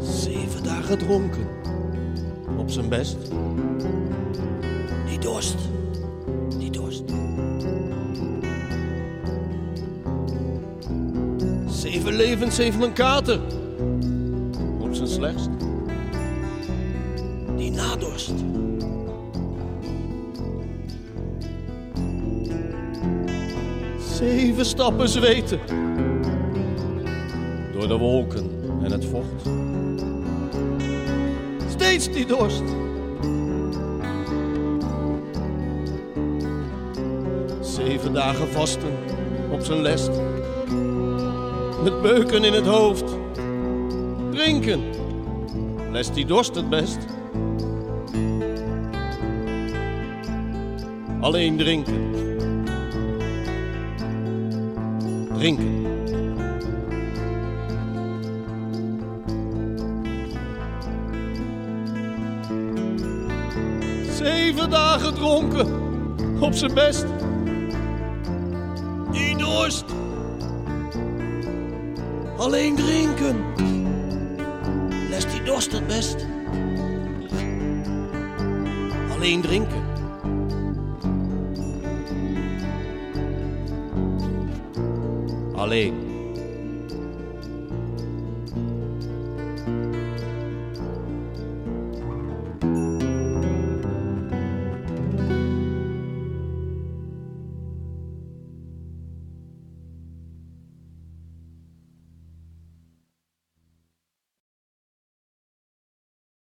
Zeven dagen dronken. Op zijn best. Die dorst. Die dorst. Zeven levens heeft mijn kater. Op zijn slechtst. Die nadorst. Zeven stappen zweten. Door de wolken en het vocht. Steeds die dorst. Zeven dagen vasten op zijn lest. Met beuken in het hoofd. Drinken. Lest die dorst het best. Alleen drinken. Drinken. Zeven dagen dronken. Op zijn best. Die dorst. Alleen drinken. Lest die dorst het best. Alleen drinken. 好嘞。